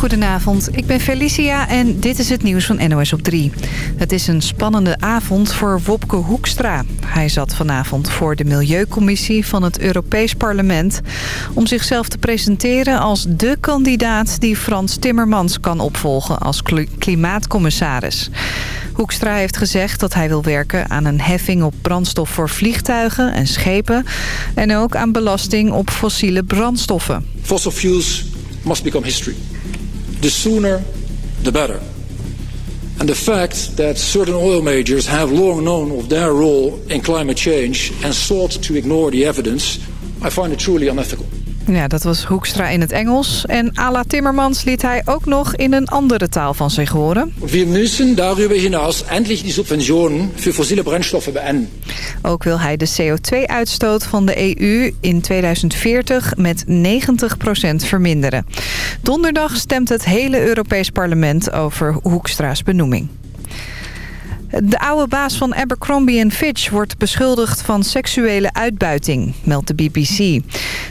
Goedenavond, ik ben Felicia en dit is het nieuws van NOS op 3. Het is een spannende avond voor Wopke Hoekstra. Hij zat vanavond voor de Milieucommissie van het Europees Parlement... om zichzelf te presenteren als de kandidaat die Frans Timmermans kan opvolgen als klimaatcommissaris. Hoekstra heeft gezegd dat hij wil werken aan een heffing op brandstof voor vliegtuigen en schepen... en ook aan belasting op fossiele brandstoffen. Fossil fuels must become history. The sooner, the better. And the fact that certain oil majors have long known of their role in climate change and sought to ignore the evidence, I find it truly unethical. Ja, dat was Hoekstra in het Engels. En Ala Timmermans liet hij ook nog in een andere taal van zich horen. We müssen darüber hinaus endlich die Subventionen für fossiele brandstoffen beenden. Ook wil hij de CO2-uitstoot van de EU in 2040 met 90% verminderen. Donderdag stemt het hele Europees Parlement over Hoekstra's benoeming. De oude baas van Abercrombie Fitch wordt beschuldigd van seksuele uitbuiting, meldt de BBC.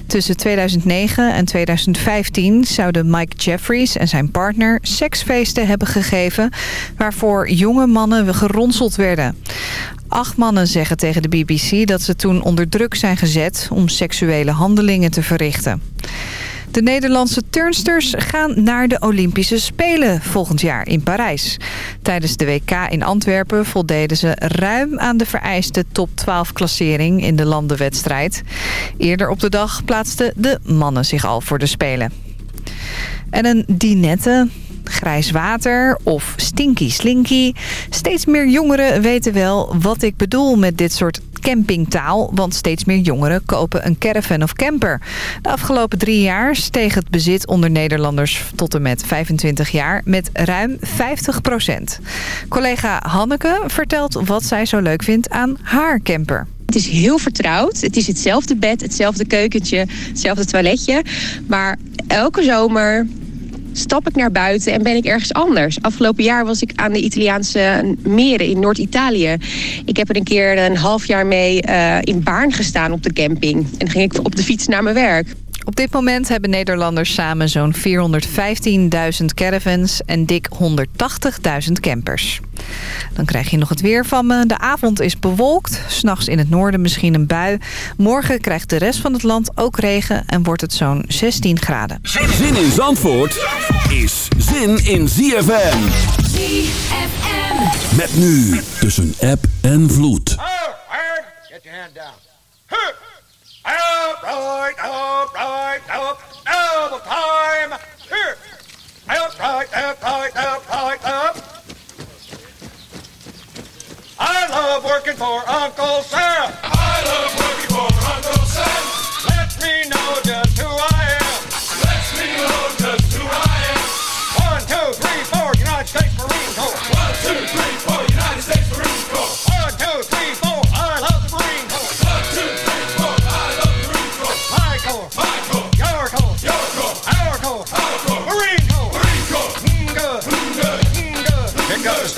Tussen 2009 en 2015 zouden Mike Jeffries en zijn partner seksfeesten hebben gegeven... waarvoor jonge mannen geronseld werden. Acht mannen zeggen tegen de BBC dat ze toen onder druk zijn gezet om seksuele handelingen te verrichten. De Nederlandse turnsters gaan naar de Olympische Spelen volgend jaar in Parijs. Tijdens de WK in Antwerpen voldeden ze ruim aan de vereiste top 12 klassering in de landenwedstrijd. Eerder op de dag plaatsten de mannen zich al voor de Spelen. En een dinette grijs water of stinky slinky. Steeds meer jongeren weten wel wat ik bedoel met dit soort campingtaal. Want steeds meer jongeren kopen een caravan of camper. De afgelopen drie jaar steeg het bezit onder Nederlanders tot en met 25 jaar met ruim 50 procent. Collega Hanneke vertelt wat zij zo leuk vindt aan haar camper. Het is heel vertrouwd. Het is hetzelfde bed, hetzelfde keukentje, hetzelfde toiletje. Maar elke zomer stap ik naar buiten en ben ik ergens anders. Afgelopen jaar was ik aan de Italiaanse meren in Noord-Italië. Ik heb er een keer een half jaar mee uh, in Baarn gestaan op de camping. En ging ik op de fiets naar mijn werk. Op dit moment hebben Nederlanders samen zo'n 415.000 caravans en dik 180.000 campers. Dan krijg je nog het weer van me. De avond is bewolkt. S'nachts in het noorden misschien een bui. Morgen krijgt de rest van het land ook regen en wordt het zo'n 16 graden. Zin in Zandvoort is zin in ZFM. ZFM. Met nu tussen app en vloed. Oh, Get your hand down. Up, right, up, right, double time. Here. Up, right, up, right. I love working for Uncle Sam.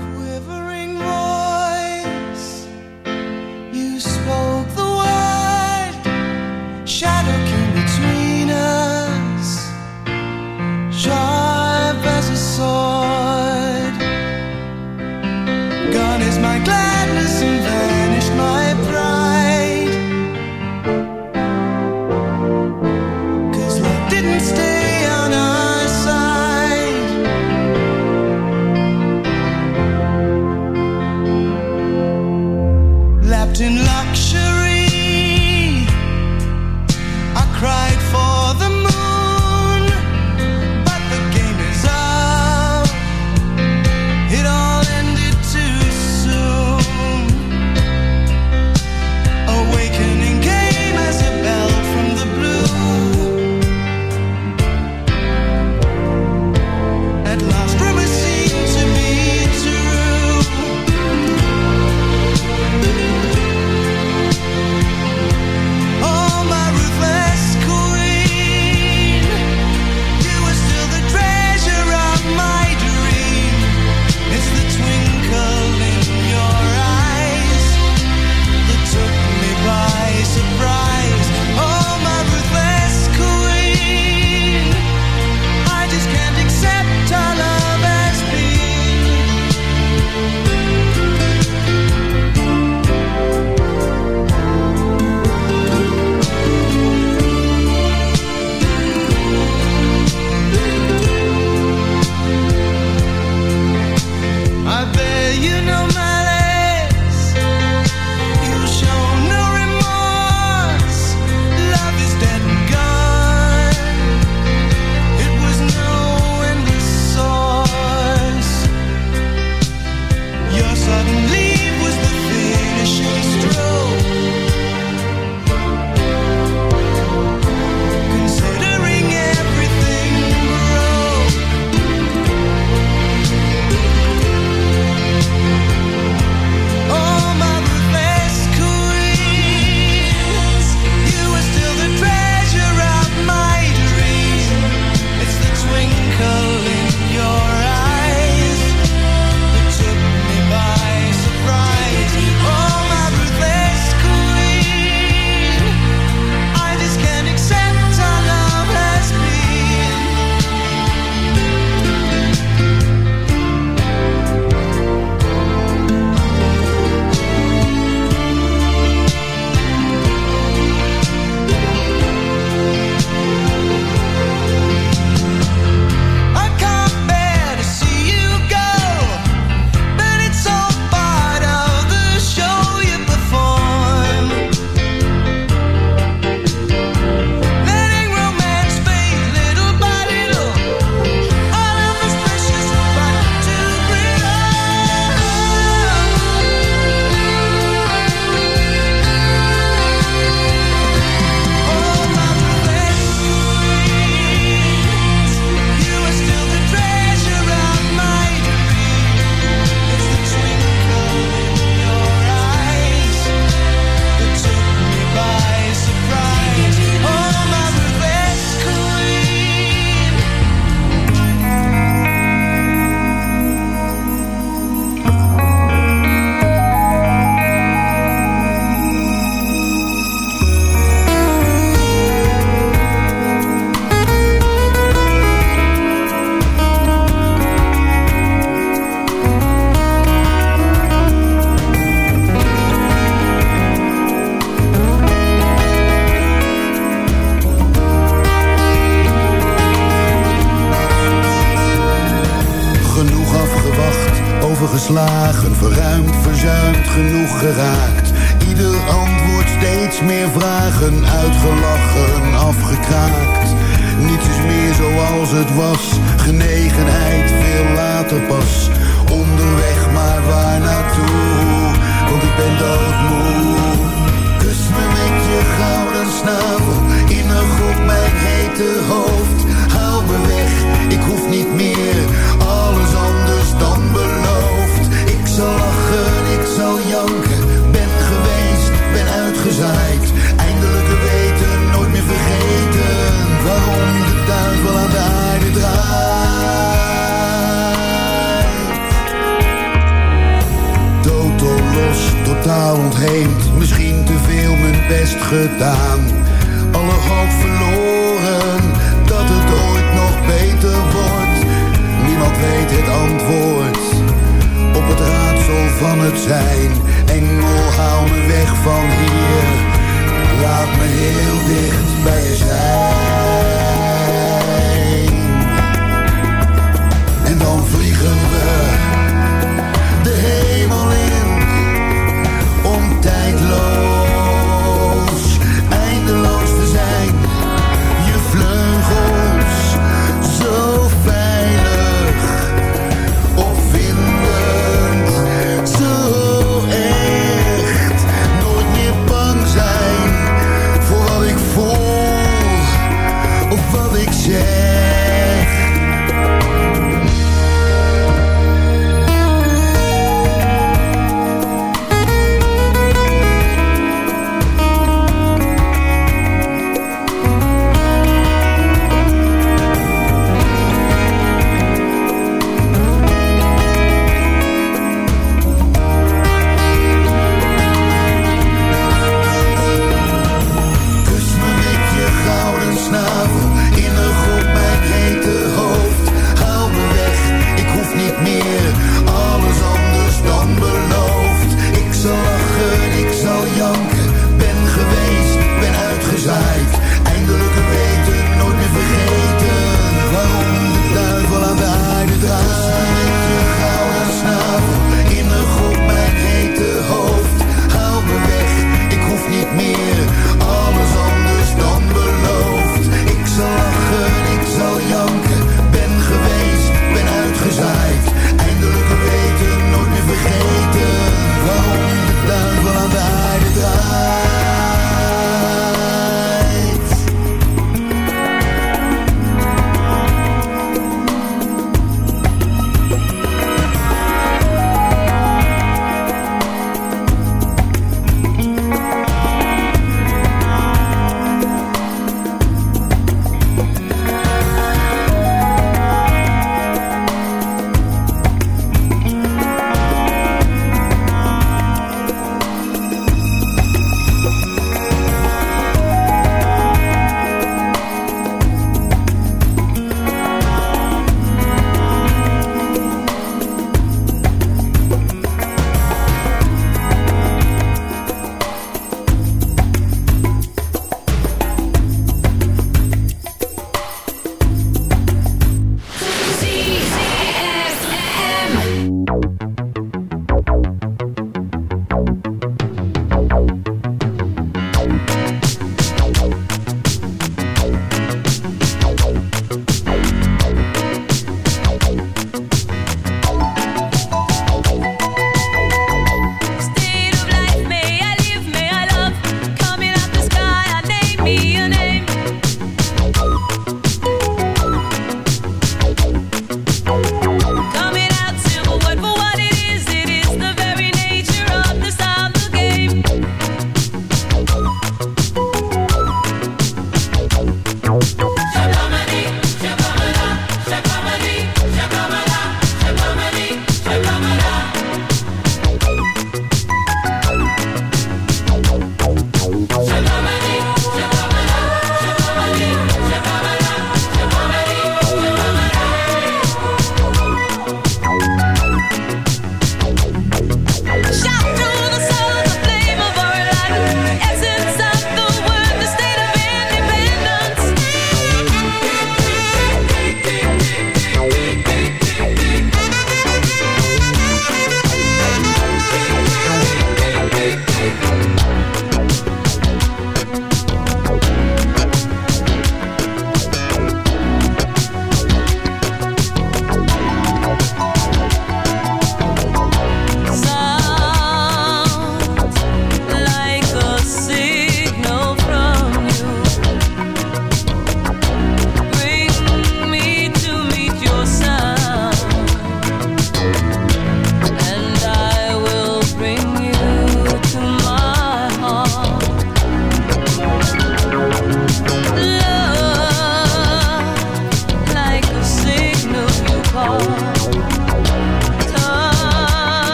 quivering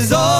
is all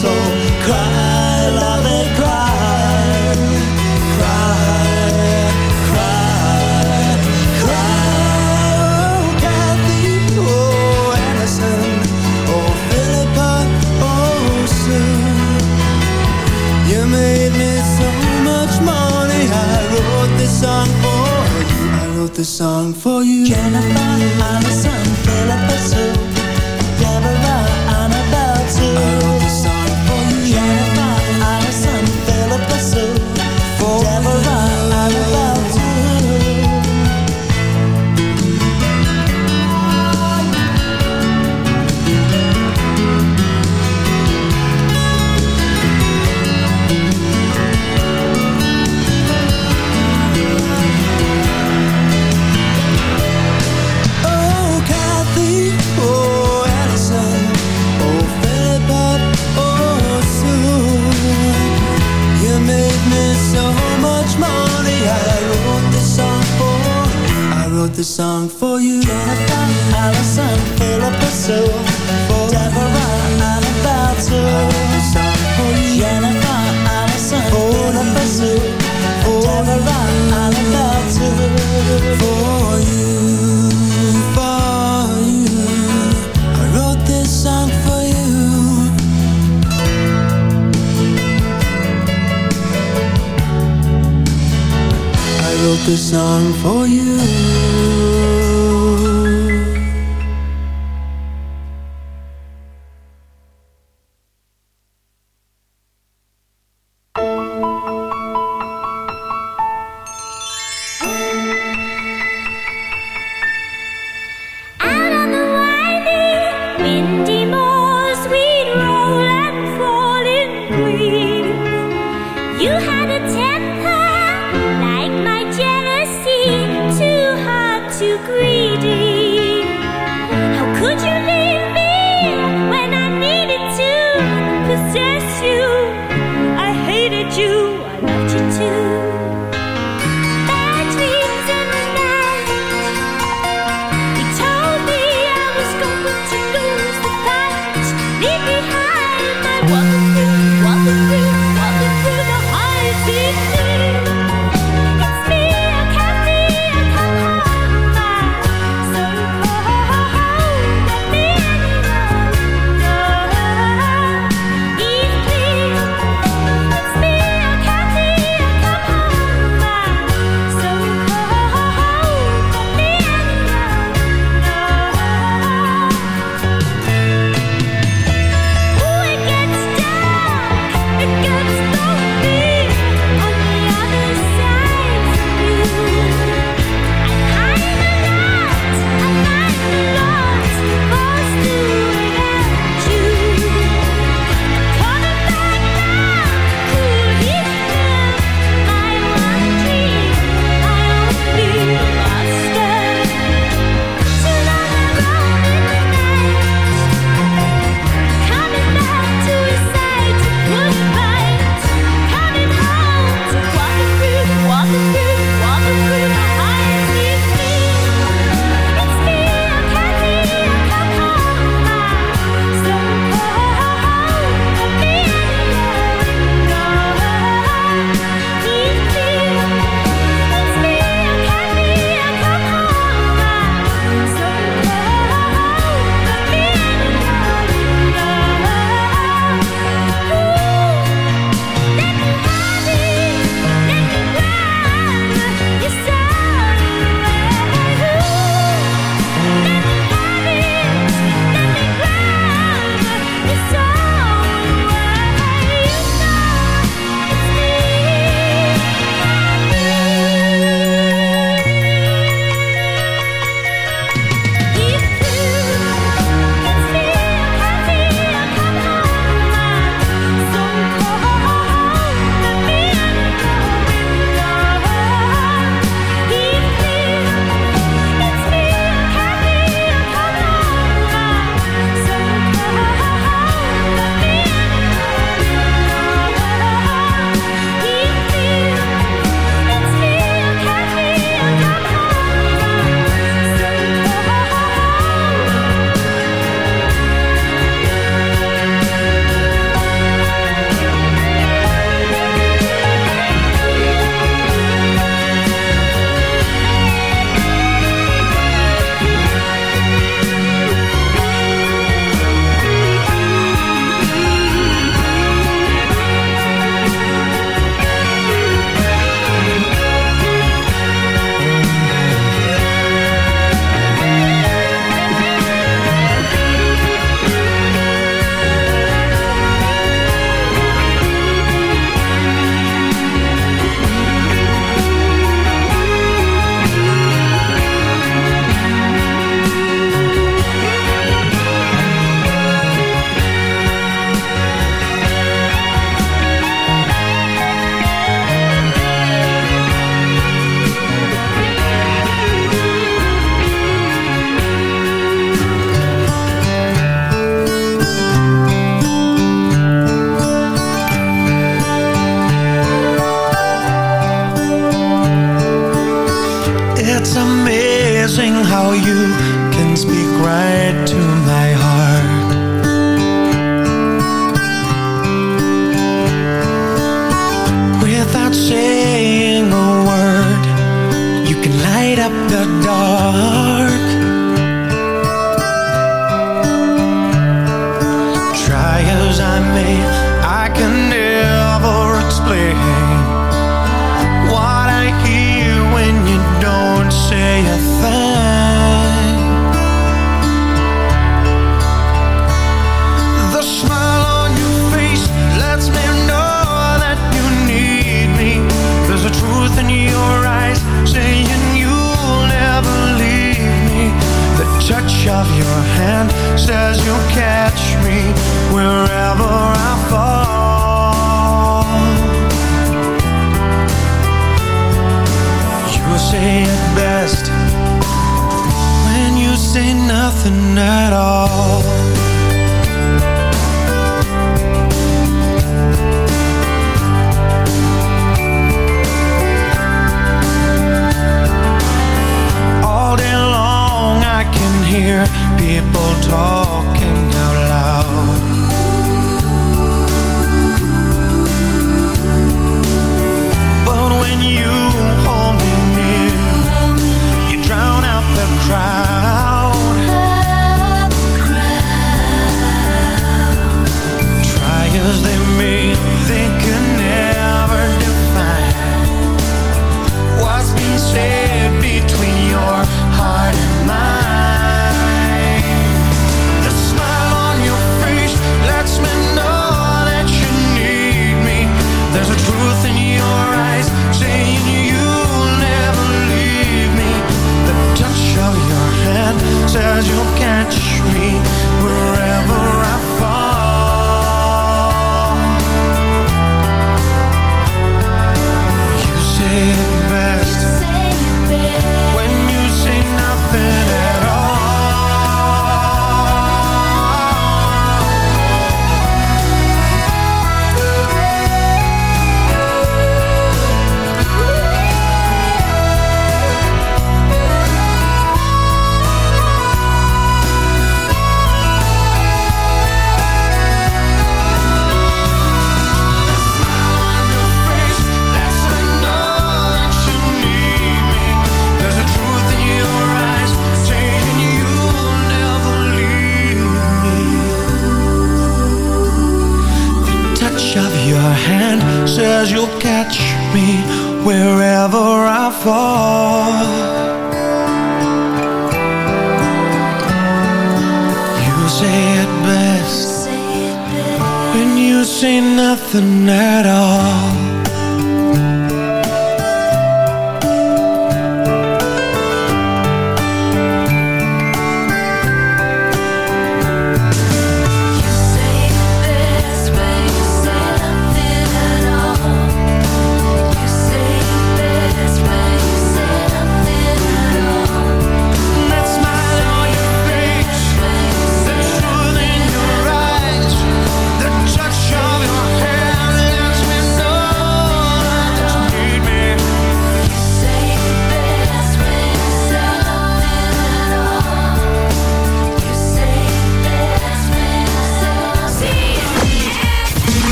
So cry, love cry, cry, cry, cry. Oh, Kathy, oh, Anderson, oh, oh, Sue. You made me so much money. I wrote this song for you. I wrote this song for you. Jennifer, Allison, Philip, Sue. Possess you?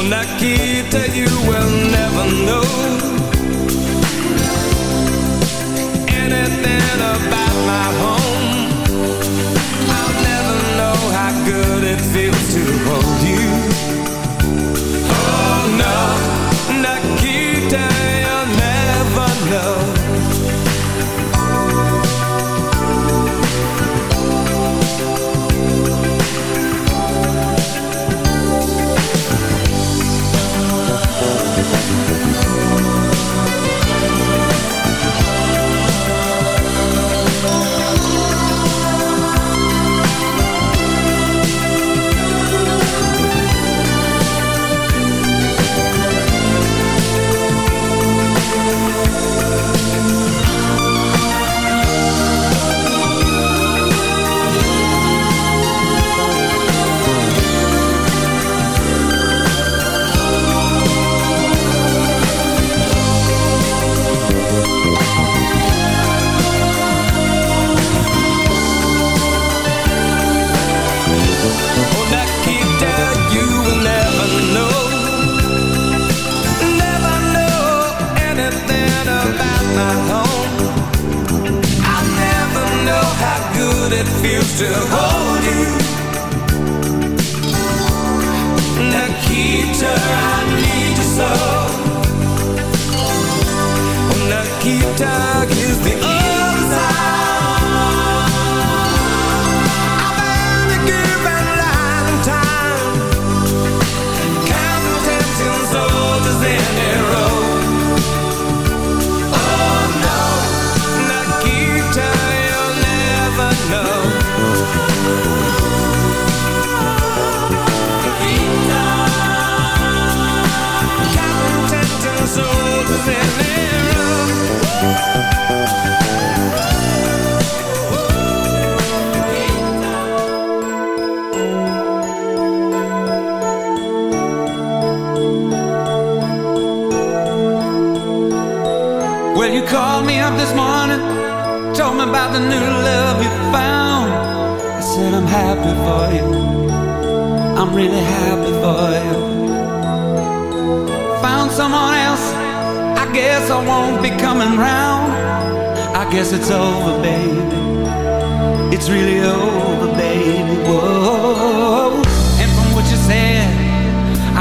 Oh, Nikita, you will never know Anything about my home. I'll never know how good it feels to hold you. Oh, no, Nikita, you'll never know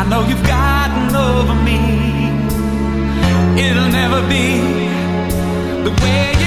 know you've gotten over me. It'll never be the way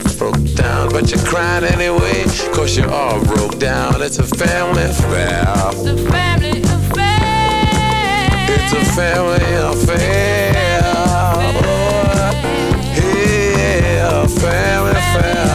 broke down. But you're crying anyway cause you're all broke down. It's a family affair. It's a family affair. It's a family affair. Oh, yeah, family affair.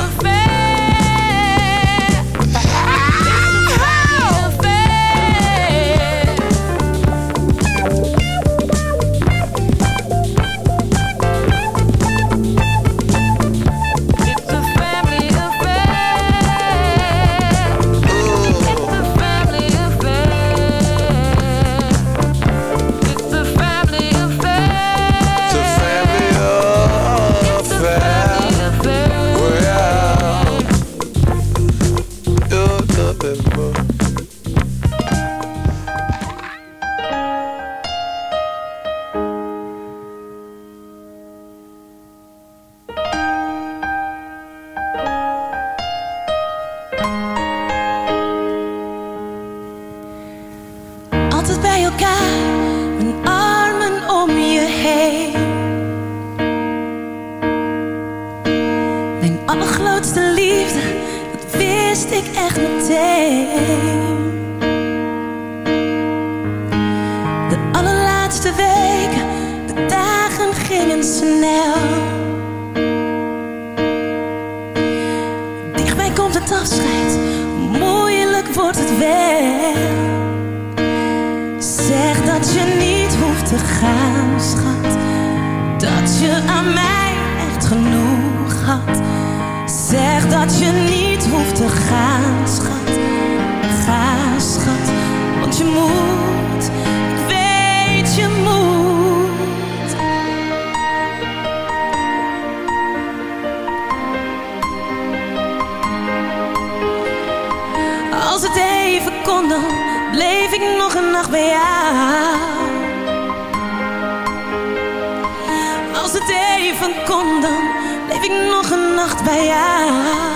Nacht bij jou.